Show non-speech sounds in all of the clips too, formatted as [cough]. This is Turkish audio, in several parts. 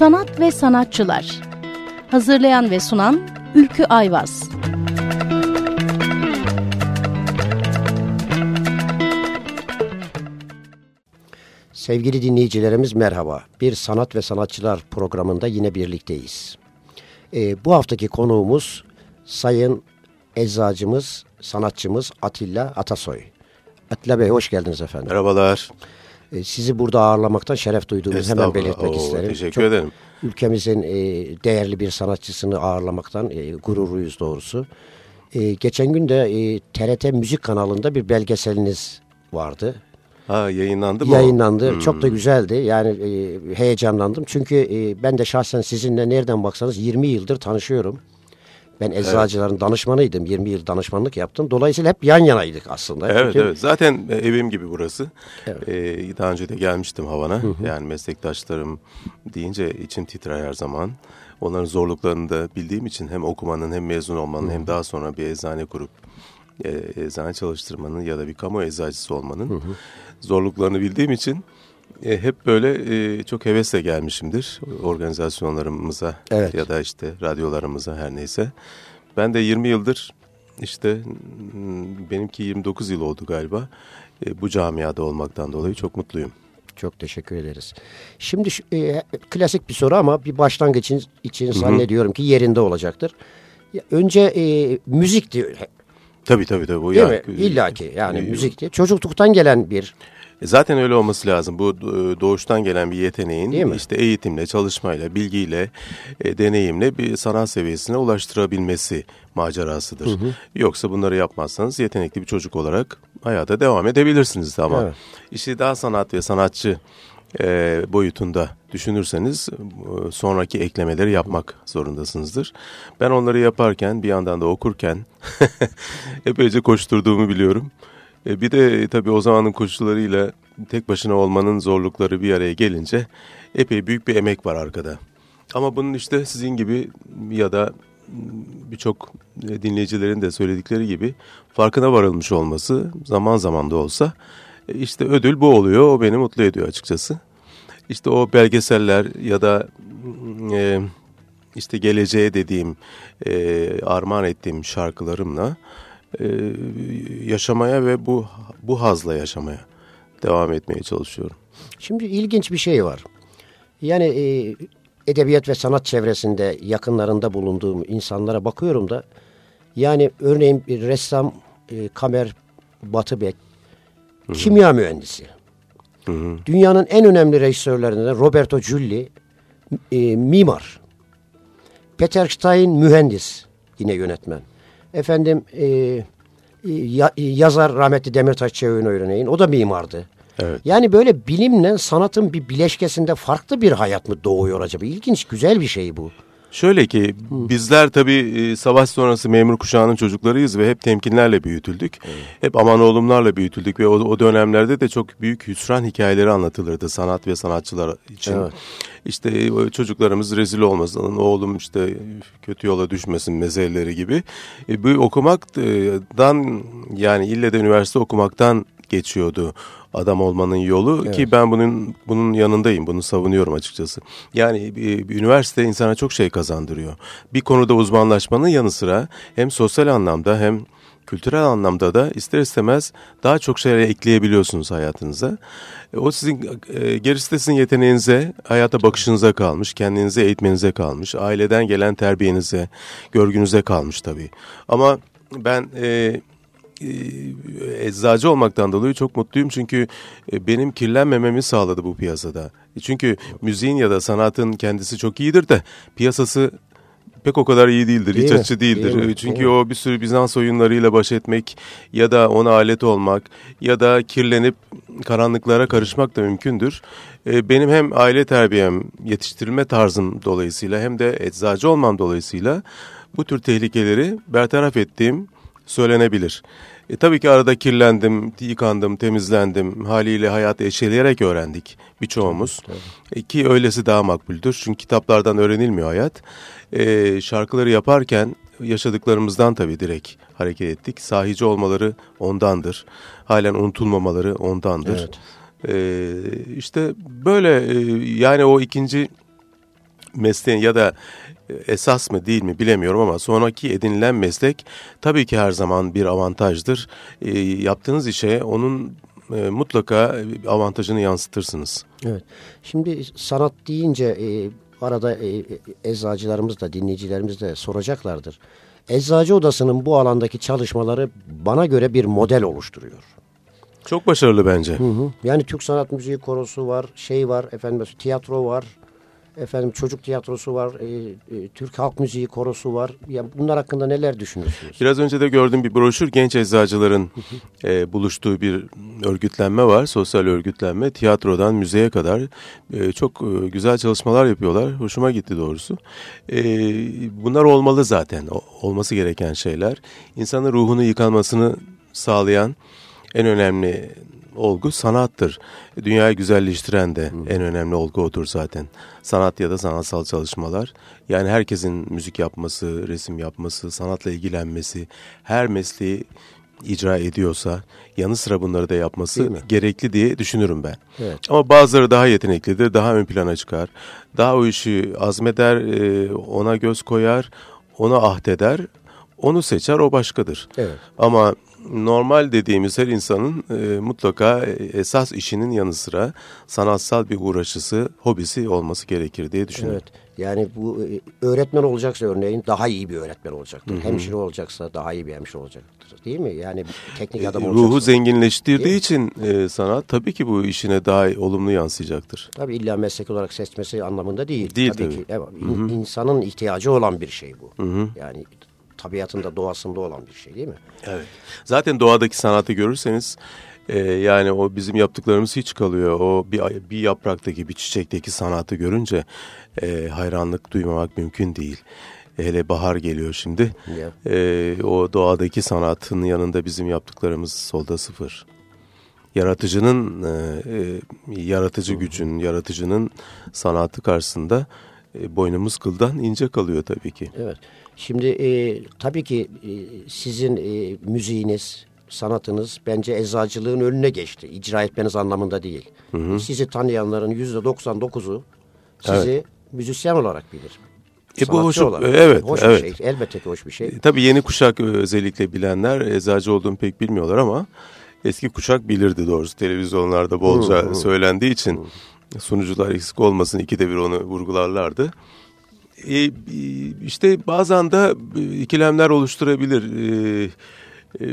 Sanat ve Sanatçılar Hazırlayan ve sunan Ülkü Ayvaz Sevgili dinleyicilerimiz merhaba. Bir Sanat ve Sanatçılar programında yine birlikteyiz. Ee, bu haftaki konuğumuz Sayın Eczacımız, sanatçımız Atilla Atasoy. Atilla Bey hoş geldiniz efendim. Merhabalar. Ee, sizi burada ağırlamaktan şeref duyduğumuzu hemen belirtmek Oo, isterim. Teşekkür Çok ederim. Ülkemizin e, değerli bir sanatçısını ağırlamaktan e, gururluyuz doğrusu. E, geçen gün de e, TRT Müzik kanalında bir belgeseliniz vardı. Ha yayınlandı mı? Yayınlandı. Hmm. Çok da güzeldi. Yani e, heyecanlandım. Çünkü e, ben de şahsen sizinle nereden baksanız 20 yıldır tanışıyorum. Ben eczacıların danışmanıydım. 20 yıl danışmanlık yaptım. Dolayısıyla hep yan yanaydık aslında. Evet Çünkü- evet. Zaten e, evim gibi burası. Evet. Ee, daha önce de gelmiştim Havan'a. Yani meslektaşlarım deyince içim titrer her zaman. Onların zorluklarını da bildiğim için hem okumanın hem mezun olmanın hem daha sonra bir eczane kurup e, eczane çalıştırmanın ya da bir kamu eczacısı olmanın zorluklarını bildiğim için e, hep böyle e, çok hevesle gelmişimdir organizasyonlarımıza Evet. ya da işte radyolarımıza her neyse. Ben de 20 yıldır işte mm, benimki 29 yıl oldu galiba. E, bu camiada olmaktan dolayı çok mutluyum. Çok teşekkür ederiz. Şimdi şu- e, klasik bir soru ama bir başlangıç için, için zannediyorum ki yerinde olacaktır. Ya, önce e, müzikti Tabii tabii tabii. Bu değil ya- mi? İlla ki yani E, müzikti. Çocukluktan gelen bir E, Zaten öyle olması lazım. Bu e, doğuştan gelen bir yeteneğin işte eğitimle, çalışmayla, bilgiyle, e, deneyimle bir sanat seviyesine ulaştırabilmesi macerasıdır. Yoksa bunları yapmazsanız yetenekli bir çocuk olarak hayata devam edebilirsiniz ama Evet. işte daha sanat ve sanatçı e, boyutunda düşünürseniz e, sonraki eklemeleri yapmak zorundasınızdır. Ben onları yaparken bir yandan da okurken [laughs] epeyce koşturduğumu biliyorum. E, bir de e, tabii o zamanın koşullarıyla tek başına olmanın zorlukları bir araya gelince epey büyük bir emek var arkada. Ama bunun işte sizin gibi ya da birçok e, dinleyicilerin de söyledikleri gibi farkına varılmış olması zaman zaman da olsa e, işte ödül bu oluyor. O beni mutlu ediyor açıkçası. İşte o belgeseller ya da e, işte geleceğe dediğim e, armağan ettiğim şarkılarımla e, yaşamaya ve bu bu hazla yaşamaya devam etmeye çalışıyorum. Şimdi ilginç bir şey var. Yani e, edebiyat ve sanat çevresinde yakınlarında bulunduğum insanlara bakıyorum da yani örneğin bir ressam e, Kamer Batıbek kimya mühendisi. Dünyanın en önemli rejisörlerinden Roberto Giulli e, mimar. Peter Stein mühendis yine yönetmen. Efendim e, e, ya- e, yazar rahmetli Demirtaş Çevik'in örneğin o da mimardı. Evet. Yani böyle bilimle sanatın bir bileşkesinde farklı bir hayat mı doğuyor acaba? İlginç, güzel bir şey bu. Şöyle ki bizler tabii e, savaş sonrası memur kuşağının çocuklarıyız ve hep temkinlerle büyütüldük. Hep aman oğlumlarla büyütüldük ve o, o dönemlerde de çok büyük hüsran hikayeleri anlatılırdı sanat ve sanatçılar için. Evet. İşte e, çocuklarımız rezil olmasın, oğlum işte kötü yola düşmesin meseleleri gibi. E, bu okumaktan yani ille de üniversite okumaktan geçiyordu adam olmanın yolu ki ben bunun bunun yanındayım. Bunu savunuyorum açıkçası. Yani bir, bir üniversite insana çok şey kazandırıyor. Bir konuda uzmanlaşmanın yanı sıra hem sosyal anlamda hem kültürel anlamda da ister istemez daha çok şeyler ekleyebiliyorsunuz hayatınıza. O sizin e, gerisi de sizin yeteneğinize, hayata bakışınıza kalmış, kendinize eğitmenize kalmış, aileden gelen terbiyenize, görgünüze kalmış tabii. Ama ben e, eczacı olmaktan dolayı çok mutluyum çünkü e, benim kirlenmememi sağladı bu piyasada. E, Çünkü müziğin ya da sanatın kendisi çok iyidir de piyasası pek o kadar iyi değildir, Değil hiç mi? açı değildir. Değil mi? E, Çünkü Değil mi? o bir sürü Bizans oyunlarıyla baş etmek ya da ona alet olmak ya da kirlenip karanlıklara karışmak da mümkündür. E, Benim hem aile terbiyem, yetiştirilme tarzım dolayısıyla hem de eczacı olmam dolayısıyla bu tür tehlikeleri bertaraf ettiğim söylenebilir. E, tabii ki arada kirlendim, yıkandım, temizlendim. Haliyle hayatı eşeleyerek öğrendik birçoğumuz. E, ki öylesi daha makbuldür. Çünkü kitaplardan öğrenilmiyor hayat. E, şarkıları yaparken yaşadıklarımızdan tabii direkt hareket ettik. Sahici olmaları ondandır. Halen unutulmamaları ondandır. Evet. E, işte böyle e, yani o ikinci mesleğin ya da esas mı değil mi bilemiyorum ama sonraki edinilen meslek tabii ki her zaman bir avantajdır. E, yaptığınız işe onun e, mutlaka avantajını yansıtırsınız. Evet. Şimdi sanat deyince e, arada e, eczacılarımız da dinleyicilerimiz de soracaklardır. Eczacı odasının bu alandaki çalışmaları bana göre bir model oluşturuyor. Çok başarılı bence. Hı hı. Yani Türk Sanat Müziği Korosu var, şey var, efendim tiyatro var, efendim çocuk tiyatrosu var, e, e, Türk Halk Müziği Korosu var. Yani bunlar hakkında neler düşünüyorsunuz? Biraz önce de gördüğüm bir broşür genç eczacıların [laughs] e, buluştuğu bir örgütlenme var, sosyal örgütlenme. Tiyatrodan müzeye kadar e, çok e, güzel çalışmalar yapıyorlar. Hoşuma gitti doğrusu. E, bunlar olmalı zaten, o, olması gereken şeyler. İnsanın ruhunu yıkanmasını sağlayan en önemli olgu sanattır. Dünyayı güzelleştiren de hmm. en önemli olgu odur zaten. Sanat ya da sanatsal çalışmalar. Yani herkesin müzik yapması, resim yapması, sanatla ilgilenmesi, her mesleği icra ediyorsa yanı sıra bunları da yapması gerekli diye düşünürüm ben. Evet. Ama bazıları daha yeteneklidir, daha ön plana çıkar. Daha o işi azmeder, e, ona göz koyar, ona ahdeder, onu seçer, o başkadır. Evet. Ama normal dediğimiz her insanın e, mutlaka esas işinin yanı sıra sanatsal bir uğraşısı, hobisi olması gerekir diye düşünüyorum. Evet. Yani bu e, öğretmen olacaksa örneğin daha iyi bir öğretmen olacaktır. Hı hı. Hemşire olacaksa daha iyi bir hemşire olacaktır. Değil mi? Yani teknik adam e, olacaksa. Ruhu zenginleştirdiği için e, sanat tabii ki bu işine daha olumlu yansıyacaktır. Tabii illa meslek olarak seçmesi anlamında değil. Değil tabii. tabii. Ki, evet, hı hı. İnsanın ihtiyacı olan bir şey bu. Hı hı. Yani tabiatında, doğasında olan bir şey değil mi? Evet. Zaten doğadaki sanatı görürseniz e, yani o bizim yaptıklarımız hiç kalıyor. O bir, bir yapraktaki, bir çiçekteki sanatı görünce e, hayranlık duymamak mümkün değil. Hele bahar geliyor şimdi. Yeah. E, o doğadaki sanatın yanında bizim yaptıklarımız solda sıfır. Yaratıcının, e, e, yaratıcı gücün, yaratıcının sanatı karşısında e, boynumuz kıldan ince kalıyor tabii ki. Evet. Şimdi e, tabii ki e, sizin e, müziğiniz, sanatınız bence eczacılığın önüne geçti. İcra etmeniz anlamında değil. Hı hı. Sizi tanıyanların yüzde 99'u sizi evet. müzisyen olarak bilir. E bu hoş, olarak. evet, hoş evet. bir şey. Elbette ki hoş bir şey. E, tabii yeni kuşak özellikle bilenler eczacı olduğumu pek bilmiyorlar ama eski kuşak bilirdi doğrusu. Televizyonlarda bolca hı hı. söylendiği için hı. Sunucular eksik olmasın ikide bir onu vurgularlardı. E, işte bazen de ikilemler oluşturabilir. E, e,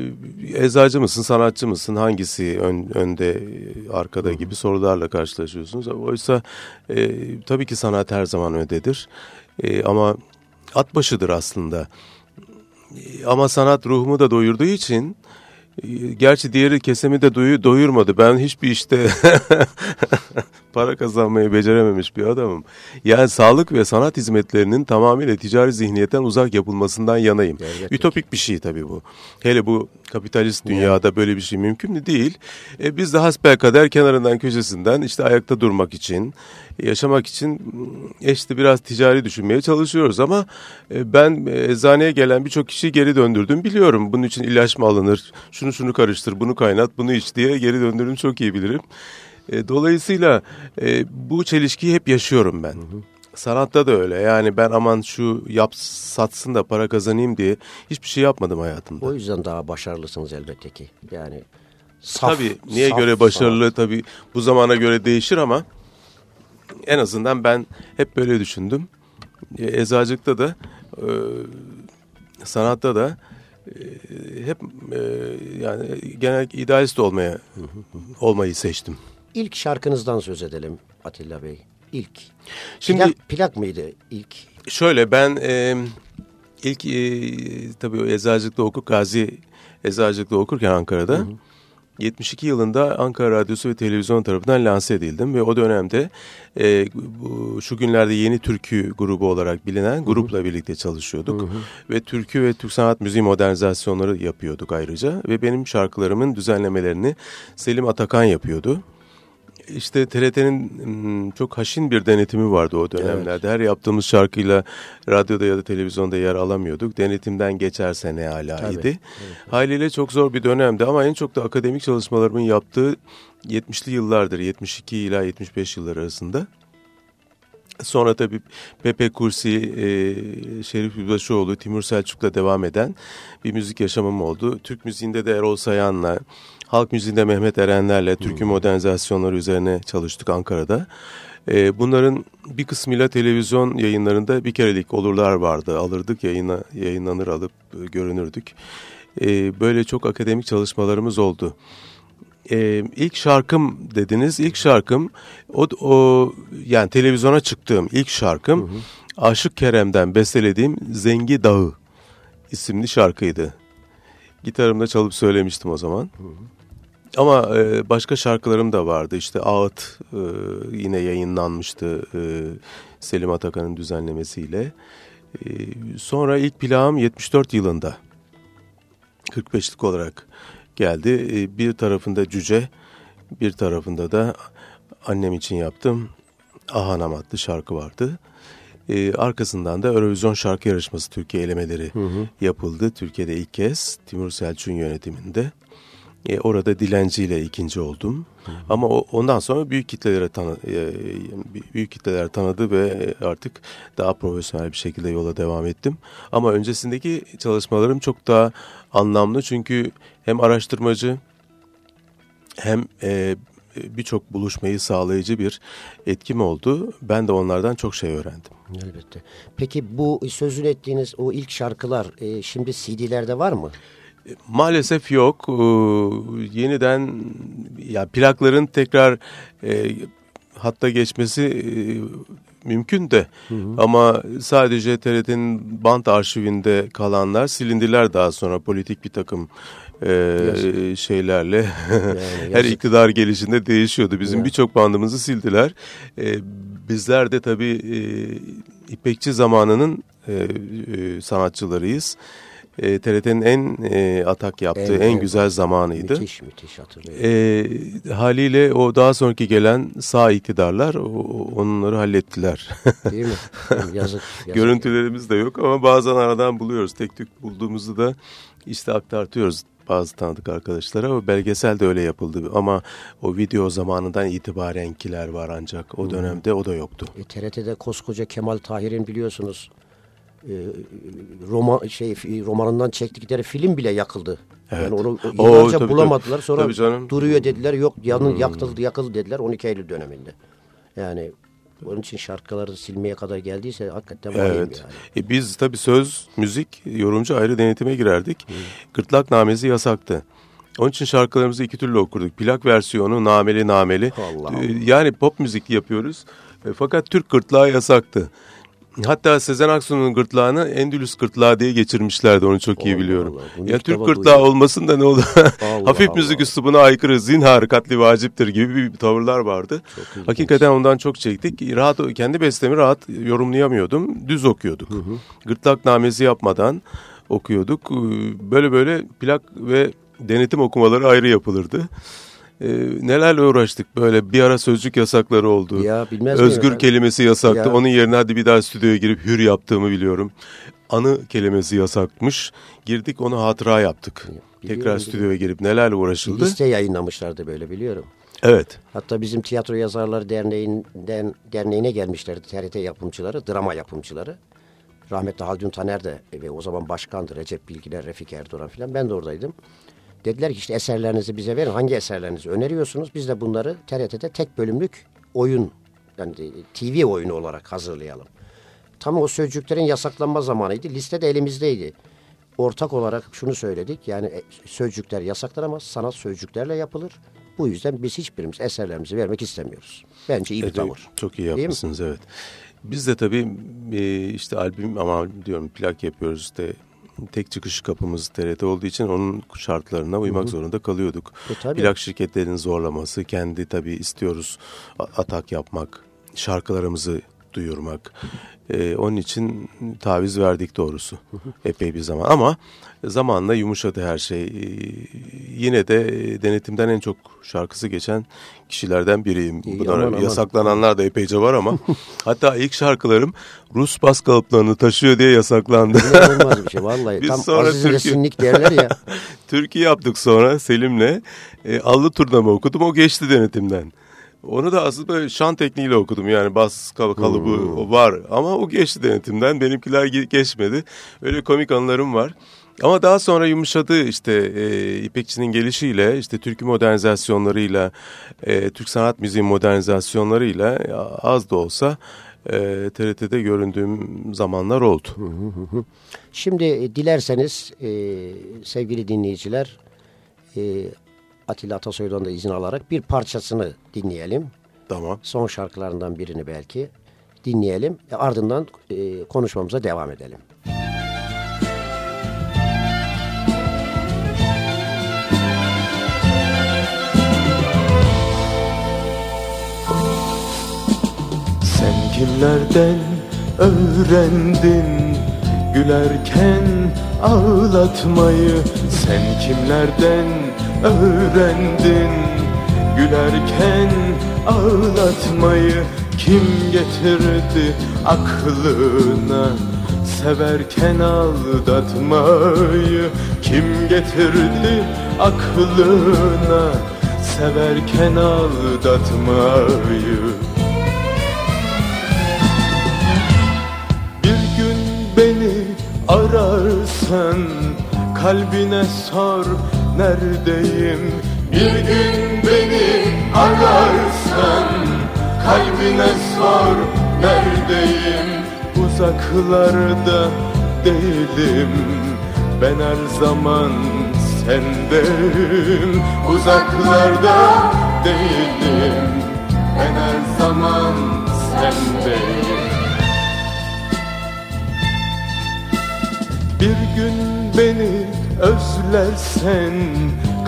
eczacı mısın, sanatçı mısın, hangisi ön, önde, arkada gibi sorularla karşılaşıyorsunuz. Oysa e, tabii ki sanat her zaman öndedir. E, ama at başıdır aslında. E, ama sanat ruhumu da doyurduğu için Gerçi diğeri kesemi de doyu, doyurmadı. Ben hiçbir işte [laughs] para kazanmayı becerememiş bir adamım. Yani sağlık ve sanat hizmetlerinin tamamıyla ticari zihniyetten uzak yapılmasından yanayım. Gerçekten. Ütopik bir şey tabii bu. Hele bu kapitalist dünyada böyle bir şey mümkün mü değil. E, biz de hasbelkader kenarından köşesinden işte ayakta durmak için, yaşamak için işte biraz ticari düşünmeye çalışıyoruz ama e, ben eczaneye gelen birçok kişi geri döndürdüm biliyorum. Bunun için ilaç mı alınır, şunu şunu karıştır, bunu kaynat, bunu iç diye geri döndürdüm çok iyi bilirim. E, dolayısıyla e, bu çelişkiyi hep yaşıyorum ben. Hı hı. Sanatta da öyle. Yani ben aman şu yap satsın da para kazanayım diye hiçbir şey yapmadım hayatımda. O yüzden daha başarılısınız elbette ki. Yani saf, Tabii niye saf göre başarılı sanat. tabii bu zamana göre değişir ama en azından ben hep böyle düşündüm. E, eczacılıkta da e, sanatta da e, hep e, yani genel idealist olmaya olmayı seçtim. İlk şarkınızdan söz edelim Atilla Bey. İlk. Şimdi plak, plak mıydı ilk? Şöyle ben e, ilk e, tabii eczacılıkta okur Gazi eczacılıkta okurken Ankara'da hı hı. 72 yılında Ankara Radyosu ve Televizyon tarafından lanse edildim ve o dönemde e, bu, şu günlerde Yeni Türkü grubu olarak bilinen grupla birlikte çalışıyorduk. Hı hı. Ve türkü ve Türk sanat müziği modernizasyonları yapıyorduk ayrıca ve benim şarkılarımın düzenlemelerini Selim Atakan yapıyordu işte TRT'nin çok haşin bir denetimi vardı o dönemlerde. Evet. Her yaptığımız şarkıyla radyoda ya da televizyonda yer alamıyorduk. Denetimden geçerse ne hala idi. Evet. Haliyle çok zor bir dönemdi ama en çok da akademik çalışmalarımın yaptığı 70'li yıllardır, 72 ila 75 yıllar arasında. Sonra tabii Pepe Kursi, e, Şerif Yüzbaşıoğlu, Timur Selçuk'la devam eden bir müzik yaşamım oldu. Türk müziğinde de Erol Sayan'la, halk müziğinde Mehmet Erenler'le türkü modernizasyonları üzerine çalıştık Ankara'da. E, bunların bir kısmıyla televizyon yayınlarında bir kerelik olurlar vardı. Alırdık yayına, yayınlanır alıp e, görünürdük. E, böyle çok akademik çalışmalarımız oldu e, ilk şarkım dediniz. İlk şarkım o, o yani televizyona çıktığım ilk şarkım hı hı. Aşık Kerem'den bestelediğim Zengi Dağı isimli şarkıydı. Gitarımda çalıp söylemiştim o zaman. Hı hı. Ama e, başka şarkılarım da vardı. İşte Ağıt e, yine yayınlanmıştı e, Selim Atakan'ın düzenlemesiyle. E, sonra ilk plağım 74 yılında 45'lik olarak geldi. E, bir tarafında Cüce, bir tarafında da annem için yaptım. Ahanam adlı şarkı vardı. Ee, arkasından da Eurovision şarkı yarışması Türkiye elemeleri hı hı. yapıldı. Türkiye'de ilk kez Timur Selçuk'un yönetiminde. Ee, orada dilenciyle ikinci oldum. Hı. Ama o, ondan sonra büyük kitlelere tanı, e, büyük kitleler tanıdı ve artık daha profesyonel bir şekilde yola devam ettim. Ama öncesindeki çalışmalarım çok daha anlamlı çünkü hem araştırmacı hem e, birçok buluşmayı sağlayıcı bir etkim oldu. Ben de onlardan çok şey öğrendim. Elbette. Peki bu sözünü ettiğiniz o ilk şarkılar e, şimdi CD'lerde var mı? Maalesef yok. Ee, yeniden ya plakların tekrar e, hatta geçmesi e, mümkün de hı hı. ama sadece TRT'nin band arşivinde kalanlar silindiler daha sonra politik bir takım e, şeylerle yani, [laughs] her iktidar gelişinde değişiyordu. Bizim birçok bandımızı sildiler. E, bizler de tabii e, İpekçi zamanının e, e, sanatçılarıyız e, TRT'nin en e, atak yaptığı en, en güzel zamanıydı. Müthiş müthiş hatırlıyorum. E, haliyle o daha sonraki gelen sağ iktidarlar o, onları hallettiler. Değil mi? [laughs] Yazık, yazık. Görüntülerimiz de yok ama bazen aradan buluyoruz. Tek tük bulduğumuzu da işte aktartıyoruz bazı tanıdık arkadaşlara. O belgesel de öyle yapıldı ama o video zamanından itibarenkiler var ancak o dönemde o da yoktu. E, TRT'de koskoca Kemal Tahir'in biliyorsunuz e, Roma şey romanından çektikleri film bile yakıldı. Evet. Yani onu yıllarca Oo, bulamadılar. Sonra tabii canım. duruyor dediler. Yok yanın hmm. yakıldı yakıldı dediler 12 Eylül döneminde. Yani onun için şarkıları silmeye kadar geldiyse hakikaten evet. yani. E biz tabii söz, müzik, yorumcu ayrı denetime girerdik. Hmm. Gırtlak namesi yasaktı. Onun için şarkılarımızı iki türlü okurduk. Plak versiyonu, nameli nameli. Allah Allah. Yani pop müzik yapıyoruz. E, fakat Türk gırtlağı yasaktı. Hatta Sezen Aksu'nun gırtlağını Endülüs gırtlağı diye geçirmişlerdi onu çok iyi biliyorum. Allah, ya Türk gırtlağı duyuyor. olmasın da ne olur. [laughs] [laughs] Hafif Allah. müzik üslubuna aykırı zinhar katli vaciptir gibi bir tavırlar vardı. Hakikaten ondan çok çektik. Rahat kendi bestemi rahat yorumlayamıyordum. Düz okuyorduk. Hı hı. Gırtlak namesi yapmadan okuyorduk. Böyle böyle plak ve denetim okumaları ayrı yapılırdı e, nelerle uğraştık böyle bir ara sözcük yasakları oldu. Ya bilmez Özgür miyim? kelimesi yasaktı. Ya. Onun yerine hadi bir daha stüdyoya girip hür yaptığımı biliyorum. Anı kelimesi yasakmış. Girdik onu hatıra yaptık. Biliyorum, Tekrar stüdyoya girip nelerle uğraşıldı. Liste yayınlamışlardı böyle biliyorum. Evet. Hatta bizim Tiyatro Yazarları Derneği'nden derneğine gelmişlerdi TRT yapımcıları, drama yapımcıları. Rahmetli Haldun Taner de ve o zaman başkandı Recep Bilgiler, Refik Erdoğan filan. Ben de oradaydım. Dediler ki işte eserlerinizi bize verin. Hangi eserlerinizi öneriyorsunuz? Biz de bunları TRT'de tek bölümlük oyun yani TV oyunu olarak hazırlayalım. Tam o sözcüklerin yasaklanma zamanıydı. Liste de elimizdeydi. Ortak olarak şunu söyledik. Yani e, sözcükler yasaklanamaz. Sanat sözcüklerle yapılır. Bu yüzden biz hiçbirimiz eserlerimizi vermek istemiyoruz. Bence iyi bir evet, tavır. Çok iyi yapmışsınız evet. Biz de tabii e, işte albüm ama diyorum plak yapıyoruz işte tek çıkış kapımız TRT olduğu için onun şartlarına uymak hı hı. zorunda kalıyorduk. E, Plak şirketlerinin zorlaması, kendi tabii istiyoruz atak yapmak, şarkılarımızı duyurmak. Ee, onun için taviz verdik doğrusu. Epey bir zaman ama zamanla yumuşadı her şey. Ee, yine de denetimden en çok şarkısı geçen kişilerden biriyim. İyi, Bunlar aman, yasaklananlar aman. da epeyce var ama [laughs] hatta ilk şarkılarım Rus bas kalıplarını taşıyor diye yasaklandı. olmaz bir şey vallahi. [laughs] Biz Tam sonra Aziz Türkiye, derler ya. [laughs] Türkiye yaptık sonra Selim'le. E, Allı turnamı okudum o geçti denetimden. Onu da aslında böyle şan tekniğiyle okudum. Yani bas kalıbı hmm. var ama o geçti denetimden. Benimkiler geçmedi. Öyle komik anılarım var. Ama daha sonra yumuşadı işte e, İpekçi'nin gelişiyle, işte türkü modernizasyonlarıyla, e, Türk sanat müziği modernizasyonlarıyla az da olsa e, TRT'de göründüğüm zamanlar oldu. Şimdi e, dilerseniz e, sevgili dinleyiciler e, Atilla Atasoy'dan da izin alarak bir parçasını dinleyelim. Tamam. Son şarkılarından birini belki dinleyelim. E, ardından e, konuşmamıza devam edelim. Sen kimlerden öğrendin gülerken ağlatmayı Sen kimlerden öğrendin Gülerken ağlatmayı Kim getirdi aklına? Severken aldatmayı Kim getirdi aklına? Severken aldatmayı. Bir gün beni ararsan Kalbine sor neredeyim? Bir gün beni ararsan Kalbine sor neredeyim? Uzaklarda değilim Ben her zaman sendeyim. Uzaklarda değilim Ben her zaman sendeyim. Bir gün beni özlersen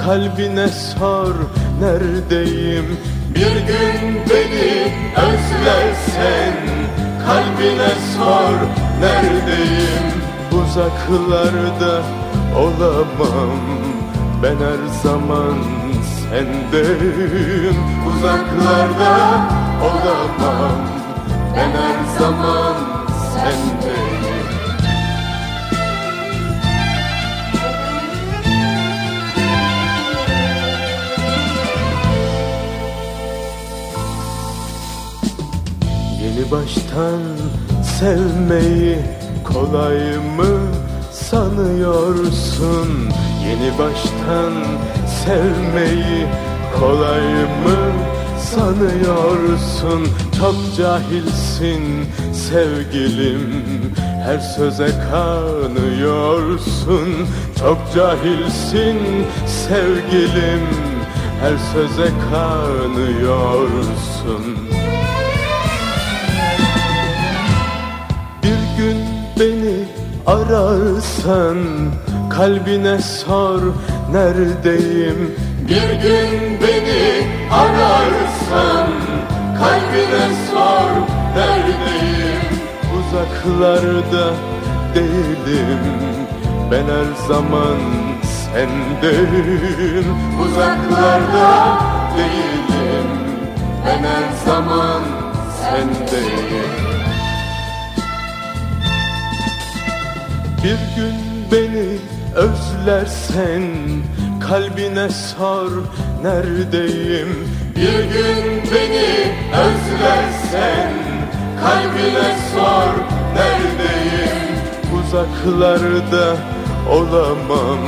Kalbine sor neredeyim? Bir gün beni özlersen Kalbine sor neredeyim? Uzaklarda olamam Ben her zaman sendeyim. Uzaklarda olamam Ben her zaman sendeyim baştan sevmeyi kolay mı sanıyorsun? Yeni baştan sevmeyi kolay mı sanıyorsun? Çok cahilsin sevgilim her söze kanıyorsun Çok cahilsin sevgilim her söze kanıyorsun ararsan kalbine sor neredeyim? Bir gün beni ararsan kalbine sor neredeyim? Uzaklarda değilim ben her zaman sendeyim Uzaklarda değilim ben her zaman sendeyim Bir gün beni özlersen kalbine sor neredeyim? Bir gün beni özlersen kalbine sor neredeyim? Uzaklarda olamam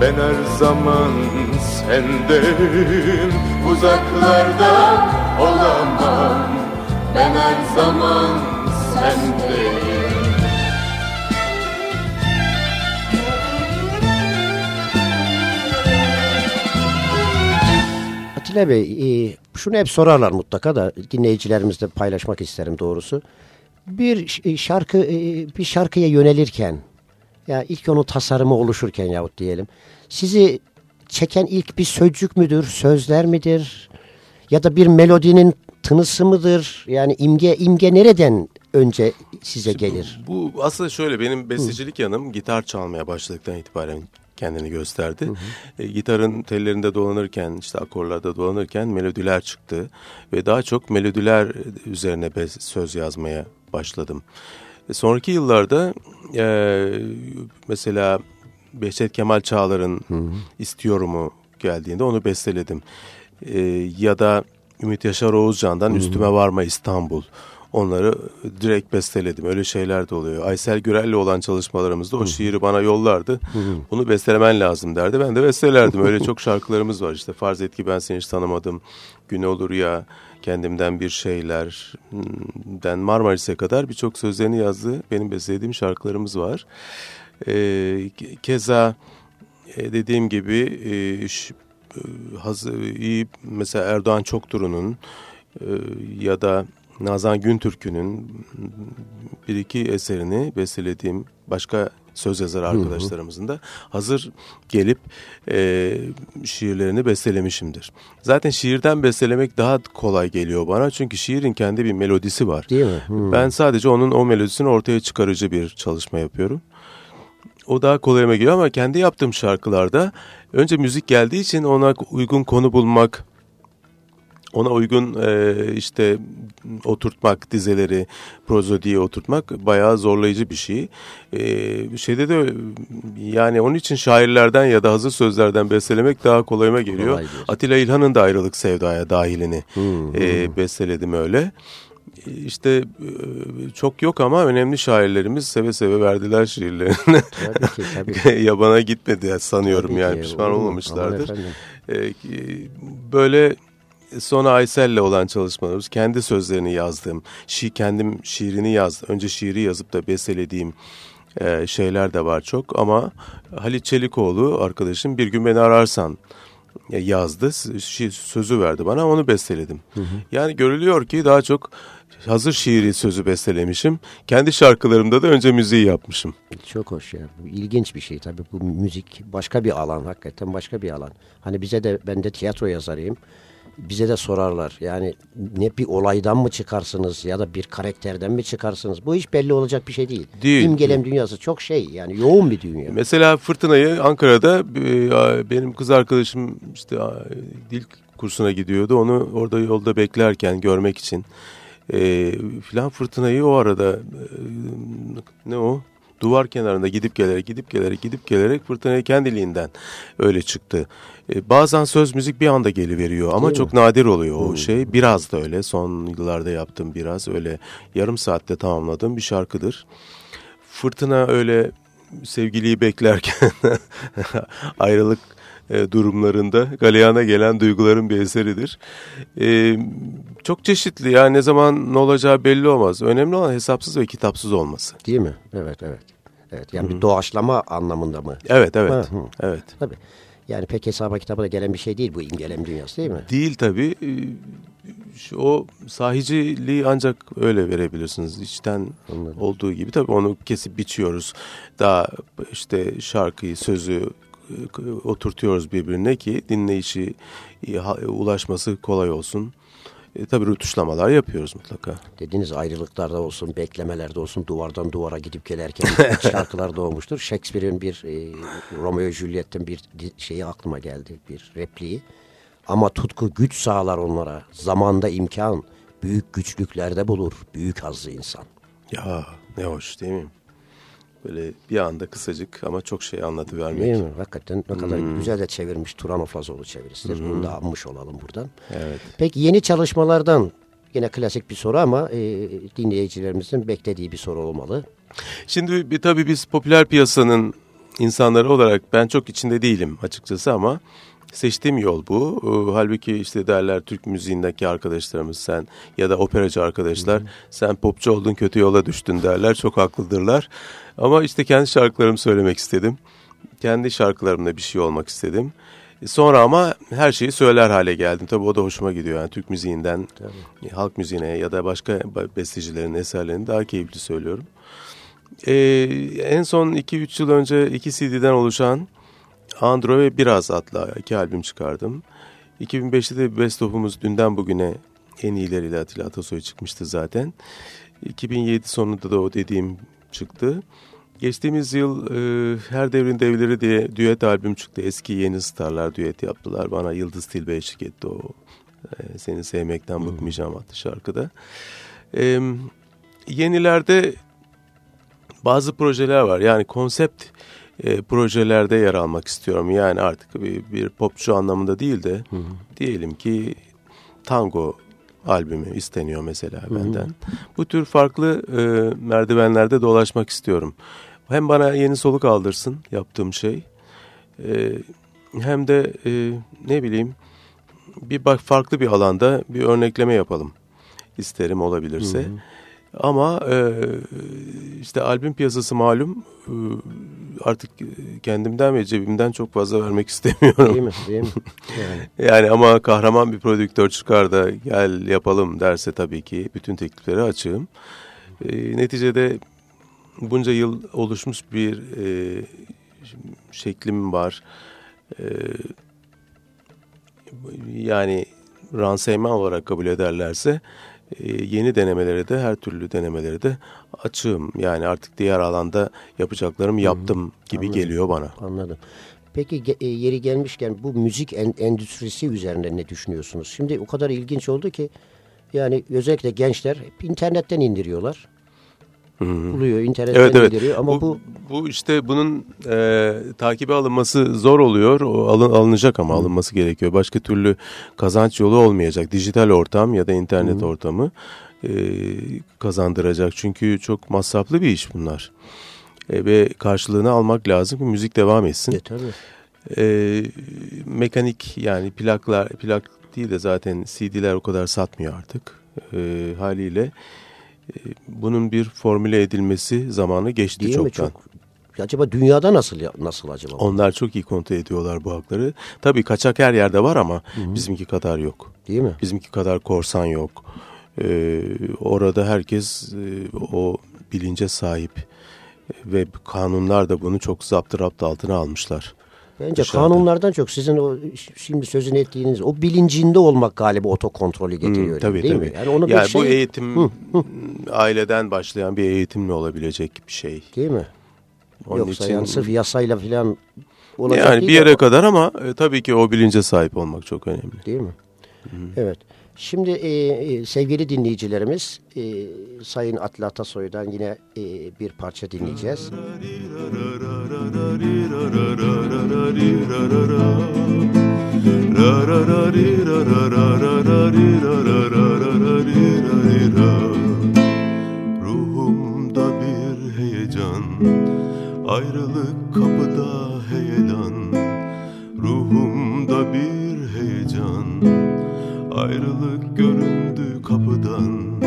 ben her zaman sendeyim. Uzaklarda olamam ben her zaman sendeyim Atilla Bey, e, şunu hep sorarlar mutlaka da dinleyicilerimizle paylaşmak isterim doğrusu. Bir e, şarkı e, bir şarkıya yönelirken ya ilk onun tasarımı oluşurken yahut diyelim sizi çeken ilk bir sözcük müdür, sözler midir ya da bir melodinin tınısı mıdır? Yani imge imge nereden önce size gelir? Bu, bu aslında şöyle benim bestecilik Hı. yanım gitar çalmaya başladıktan itibaren kendini gösterdi. Hı hı. E, gitarın tellerinde dolanırken işte akorlarda dolanırken melodiler çıktı ve daha çok melodiler üzerine söz yazmaya başladım. E, sonraki yıllarda e, mesela Behçet Kemal Çağlar'ın İstiyorum'u geldiğinde onu besteledim. E, ya da Ümit Yaşar Oğuzcan'dan Üstüme Varma İstanbul. Onları direkt besteledim. Öyle şeyler de oluyor. Aysel Gürel'le olan çalışmalarımızda o şiiri bana yollardı. Bunu bestelemen lazım derdi. Ben de bestelerdim. Öyle çok şarkılarımız var. İşte Farz et ki ben seni hiç tanımadım. Gün olur ya kendimden bir şeyler den Marmaris'e kadar birçok sözlerini yazdığı benim bestelediğim şarkılarımız var. Ee, keza e, dediğim gibi e, e, hazır, iyi mesela Erdoğan Çokturu'nun e, ya da Nazan Güntürk'ünün bir iki eserini bestelediğim başka söz yazar arkadaşlarımızın da hazır gelip e, şiirlerini bestelemişimdir. Zaten şiirden bestelemek daha kolay geliyor bana çünkü şiirin kendi bir melodisi var. Değil mi? Hı. Ben sadece onun o melodisini ortaya çıkarıcı bir çalışma yapıyorum. O daha kolayıma geliyor ama kendi yaptığım şarkılarda önce müzik geldiği için ona uygun konu bulmak, ona uygun e, işte oturtmak dizeleri, prozodiye oturtmak bayağı zorlayıcı bir şey. E, şeyde de yani onun için şairlerden ya da hazır sözlerden bestelemek daha kolayıma geliyor. Kolay. Atilla İlhan'ın da ayrılık sevdaya dahilini e, besteledim öyle. İşte e, çok yok ama önemli şairlerimiz seve seve verdiler şiirlerini. Tabii ki tabii. [laughs] Yabana gitmedi sanıyorum Tabii yani ki. pişman olmamışlardır. Ee, böyle sonra Aysel'le olan çalışmalarımız kendi sözlerini yazdığım, şi, kendim şiirini yazdım. Önce şiiri yazıp da bestelediğim e, şeyler de var çok ama Halit Çelikoğlu arkadaşım bir gün beni ararsan e, yazdı. Şi- sözü verdi bana onu besteledim. Yani görülüyor ki daha çok hazır şiiri sözü bestelemişim. Kendi şarkılarımda da önce müziği yapmışım. Çok hoş ya. Bu ilginç bir şey tabii. Bu müzik başka bir alan. Hakikaten başka bir alan. Hani bize de ben de tiyatro yazarıyım. Bize de sorarlar. Yani ne bir olaydan mı çıkarsınız ya da bir karakterden mi çıkarsınız? Bu hiç belli olacak bir şey değil. Değil. İmgelem dünyası çok şey yani yoğun bir dünya. Mesela fırtınayı Ankara'da e, benim kız arkadaşım işte dil kursuna gidiyordu. Onu orada yolda beklerken görmek için e, filan fırtınayı o arada e, ne o? Duvar kenarında gidip gelerek gidip gelerek gidip gelerek fırtınayı kendiliğinden öyle çıktı. E, bazen söz müzik bir anda geliveriyor ama çok nadir oluyor o şey. Biraz da öyle son yıllarda yaptığım biraz öyle yarım saatte tamamladığım bir şarkıdır. Fırtına öyle sevgiliyi beklerken [laughs] ayrılık e, durumlarında galeyana gelen duyguların bir eseridir. E, çok çeşitli yani ne zaman ne olacağı belli olmaz. Önemli olan hesapsız ve kitapsız olması. Değil mi? Evet evet. Evet yani bir doğaçlama anlamında mı? Evet evet. Ha, hı. Evet. Tabii. Yani pek hesaba kitaba da gelen bir şey değil bu imgelem dünyası değil mi? Değil tabii. E, şu- O sahiciliği ancak öyle verebilirsiniz. İçten olduğu gibi tabii onu kesip biçiyoruz. Daha işte şarkıyı, sözü e, oturtuyoruz birbirine ki dinleyişi e, ulaşması kolay olsun. E, tabii rötuşlamalar yapıyoruz mutlaka. Dediğiniz ayrılıklarda olsun, beklemelerde olsun, duvardan duvara gidip gelerken [laughs] şarkılar doğmuştur. Shakespeare'in bir e, Romeo Juliet'ten bir şeyi aklıma geldi, bir repliği. Ama tutku güç sağlar onlara, zamanda imkan, büyük güçlüklerde bulur, büyük hazzı insan. Ya ne hoş değil mi? Böyle bir anda kısacık ama çok şey anlatıvermek. Değil mi? Hakikaten ne kadar güzel de çevirmiş Turan Oflazoğlu çevirisidir. Bunu da anmış olalım buradan. Evet. Peki yeni çalışmalardan yine klasik bir soru ama e, dinleyicilerimizin beklediği bir soru olmalı. Şimdi bir, tabii biz popüler piyasanın insanları olarak ben çok içinde değilim açıkçası ama seçtiğim yol bu. Ee, halbuki işte derler Türk müziğindeki arkadaşlarımız sen ya da operacı arkadaşlar sen popçu oldun kötü yola düştün derler. Çok haklıdırlar. Ama işte kendi şarkılarımı söylemek istedim. Kendi şarkılarımda bir şey olmak istedim. Sonra ama her şeyi söyler hale geldim. Tabii o da hoşuma gidiyor. Yani Türk müziğinden halk müziğine ya da başka bestecilerin eserlerini daha keyifli söylüyorum. Ee, en son 2-3 yıl önce iki CD'den oluşan Andro ve Biraz adlı iki albüm çıkardım. 2005'te de best of'umuz dünden bugüne en iyileriyle Atilla Atasoy çıkmıştı zaten. 2007 sonunda da o dediğim çıktı. Geçtiğimiz yıl e, Her Devrin Devleri diye düet albüm çıktı. Eski yeni starlar düet yaptılar. Bana Yıldız Tilbe eşlik etti o. E, Seni sevmekten bıkmayacağım adlı şarkıda. E, yenilerde bazı projeler var. Yani konsept e, projelerde yer almak istiyorum. Yani artık bir, bir popçu anlamında değil de diyelim ki tango albümü isteniyor mesela benden. Bu tür farklı e, merdivenlerde dolaşmak istiyorum. Hem bana yeni soluk aldırsın yaptığım şey. E, hem de e, ne bileyim bir bak farklı bir alanda bir örnekleme yapalım isterim olabilirse. Hı hı. Ama e, işte albüm piyasası malum e, artık kendimden ve cebimden çok fazla vermek [laughs] istemiyorum. Değil mi? Değil mi? Yani. [laughs] yani ama kahraman bir prodüktör çıkar da gel yapalım derse tabii ki bütün teklifleri açığım. E, neticede bunca yıl oluşmuş bir e, şeklim var. E, yani ransayman olarak kabul ederlerse yeni denemelere de her türlü denemelere de açığım. Yani artık diğer alanda yapacaklarımı yaptım Hı, gibi anladım, geliyor bana. Anladım. Peki e, yeri gelmişken bu müzik endüstrisi üzerinde ne düşünüyorsunuz? Şimdi o kadar ilginç oldu ki yani özellikle gençler internetten indiriyorlar. Hı-hı. buluyor, internetten evet, evet. indiriyor ama bu, bu bu işte bunun e, takibe alınması zor oluyor. O alın, alınacak ama Hı. alınması gerekiyor. Başka türlü kazanç yolu olmayacak. Dijital ortam ya da internet Hı. ortamı e, kazandıracak. Çünkü çok masraflı bir iş bunlar. E, ve karşılığını almak lazım ki müzik devam etsin. E, tabii. E, mekanik yani plaklar plak değil de zaten CD'ler o kadar satmıyor artık. E, haliyle bunun bir formüle edilmesi zamanı geçti Değil çoktan. Mi? Çok, acaba dünyada nasıl nasıl acaba? Onlar çok iyi kontrol ediyorlar bu hakları. Tabii kaçak her yerde var ama Hı -hı. bizimki kadar yok. Değil mi? Bizimki kadar korsan yok. Ee, orada herkes e, o bilince sahip ve kanunlar da bunu çok zaptı altına almışlar. Bence dışarıda. kanunlardan çok sizin o şimdi sözünü ettiğiniz o bilincinde olmak galiba otokontrolü getiriyor. Hmm, tabii değil tabii. Mi? Yani, onu yani şey... bu eğitim hı, hı. aileden başlayan bir eğitimle olabilecek bir şey. Değil mi? Onun Yoksa için... yani sırf yasayla falan olacak Yani bir yere ama... kadar ama e, tabii ki o bilince sahip olmak çok önemli. Değil mi? Hı. Evet. Şimdi e, e, sevgili dinleyicilerimiz e, Sayın Atli Atasoy'dan yine e, bir parça dinleyeceğiz. Ruhumda bir heyecan Ayrılık kapıda heyelan Ruhumda bir Ayrılık göründü kapıdan.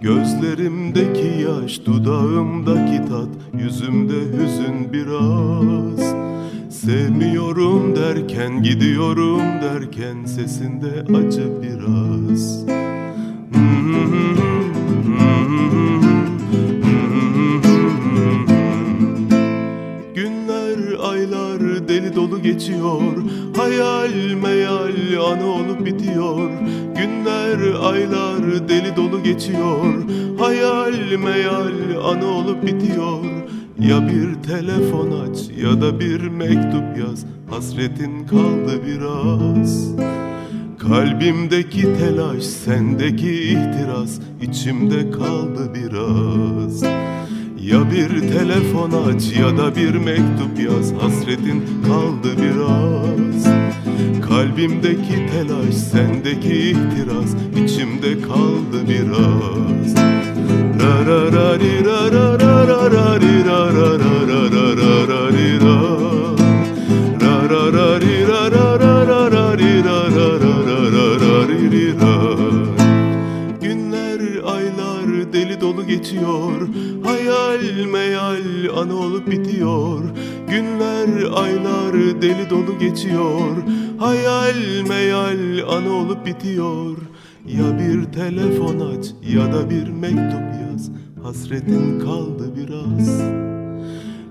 Gözlerimdeki yaş, dudağımdaki tat Yüzümde hüzün biraz. Sevmiyorum derken, gidiyorum derken Sesinde acı biraz. Günler, aylar deli dolu geçiyor. Hayal meyal anı olup bitiyor. Günler aylar deli dolu geçiyor. Hayal meyal anı olup bitiyor. Ya bir telefon aç ya da bir mektup yaz. Hasretin kaldı biraz. Kalbimdeki telaş, sendeki ihtiras içimde kaldı biraz Ya bir telefon aç ya da bir mektup yaz Hasretin kaldı biraz Kalbimdeki telaş, sendeki ihtiras içimde kaldı biraz Ra ra ra ri ra ra ra ra ra ri ra ra ra ra ra ra ra ra Ra ra ra ra geçiyor Hayal meyal an olup bitiyor. Günler, aylar deli dolu geçiyor. Hayal meyal an olup bitiyor. Ya bir telefon aç ya da bir mektup yaz. Hasretin kaldı biraz.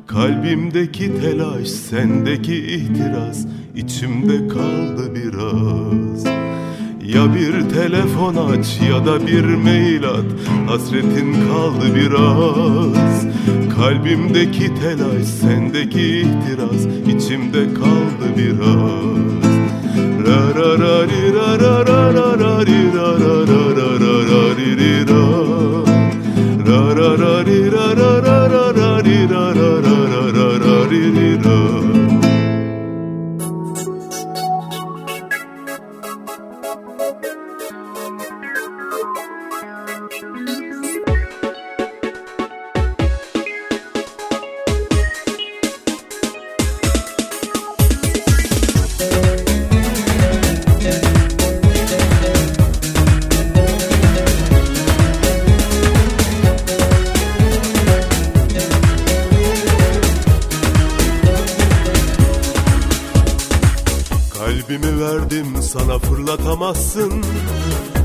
Kalbimdeki telaş, sendeki ihtiras. İçimde kaldı biraz Ya bir telefon aç ya da bir mail at Hasretin kaldı biraz Kalbimdeki telaş, sendeki ihtiras içimde kaldı biraz ra ra ra ri ra ra ra ra ra ri ra ra ra ra ra ri ra ra ra ra ri ra ra sana fırlatamazsın.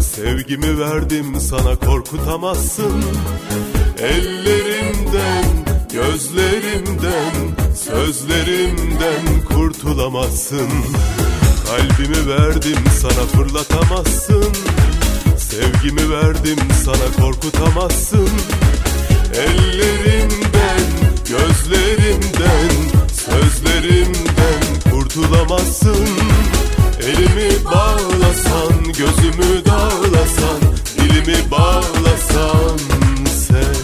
Sevgimi verdim sana korkutamazsın. Ellerimden, gözlerimden, sözlerimden kurtulamazsın. Kalbimi verdim sana fırlatamazsın. Sevgimi verdim sana korkutamazsın. Ellerimden, gözlerimden, sözlerimden kurtulamazsın Elimi bağlasan, gözümü dağlasan, dilimi bağlasan sen.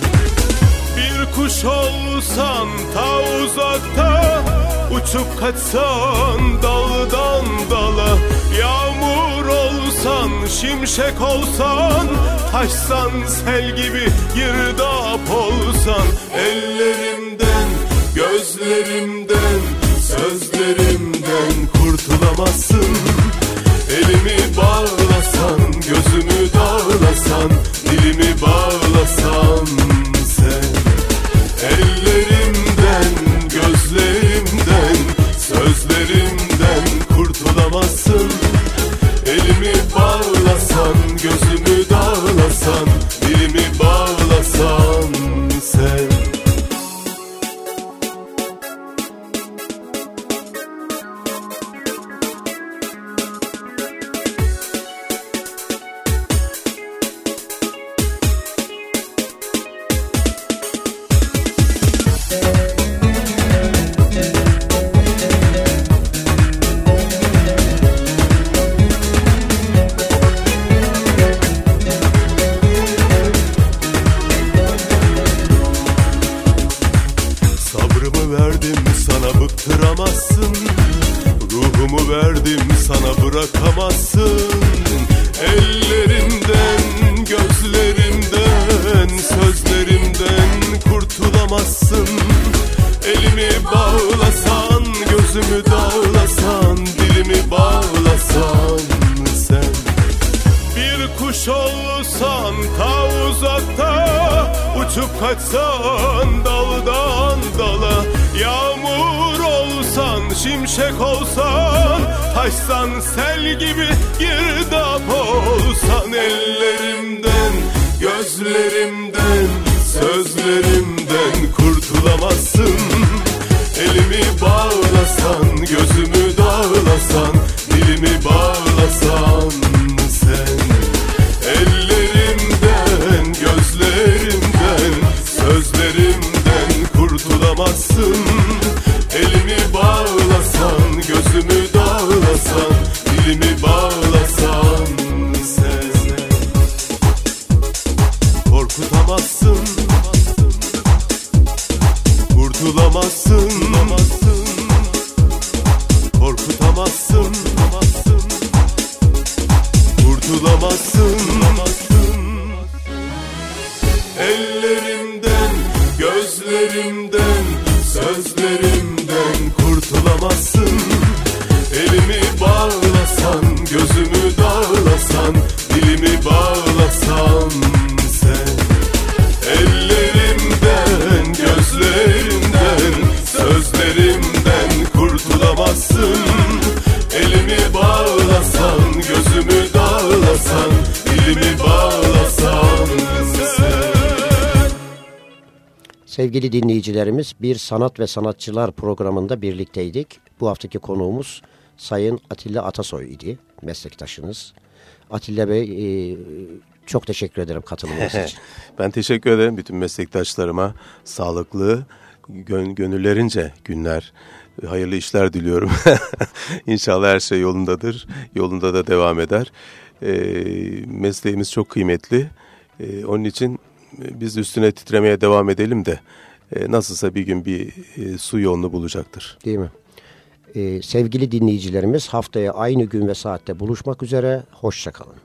Bir kuş olsan ta uzakta, uçup kaçsan daldan dala. Yağmur olsan, şimşek olsan, taşsan sel gibi girdap olsan. Ellerimden, gözlerimden, kurtulamazsın Elimi bağlasan, kuş olsan ta uzakta Uçup kaçsan daldan dala. Yağmur olsan şimşek olsan Taşsan sel gibi girdap olsan. Ellerimden gözlerimden sözlerimden kurtulamazsın. Elimi bağlasan gözümü dağlasan Dilimi bağlasan gözümü dağlasan, dilimi bağlasan sen. Ellerimden, gözlerimden, sözlerimden kurtulamazsın. Elimi bağlasan, gözümü dağlasan, dilimi bağlasan Sevgili dinleyicilerimiz bir sanat ve sanatçılar programında birlikteydik. Bu haftaki konuğumuz Sayın Atilla Atasoy idi, meslektaşınız. Atilla Bey e, çok teşekkür ederim katılımınız için. [laughs] Ben teşekkür ederim bütün meslektaşlarıma. Sağlıklı, gön gönüllerince günler, hayırlı işler diliyorum. [laughs] İnşallah her şey yolundadır, yolunda da devam eder. E, mesleğimiz çok kıymetli. E, onun için biz üstüne titremeye devam edelim de e, nasılsa bir gün bir e, su yolunu bulacaktır. Değil mi? Ee, sevgili dinleyicilerimiz haftaya aynı gün ve saatte buluşmak üzere. Hoşçakalın.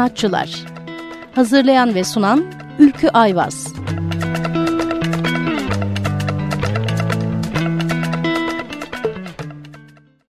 Sanatçılar. Hazırlayan ve sunan Ülkü Ayvaz.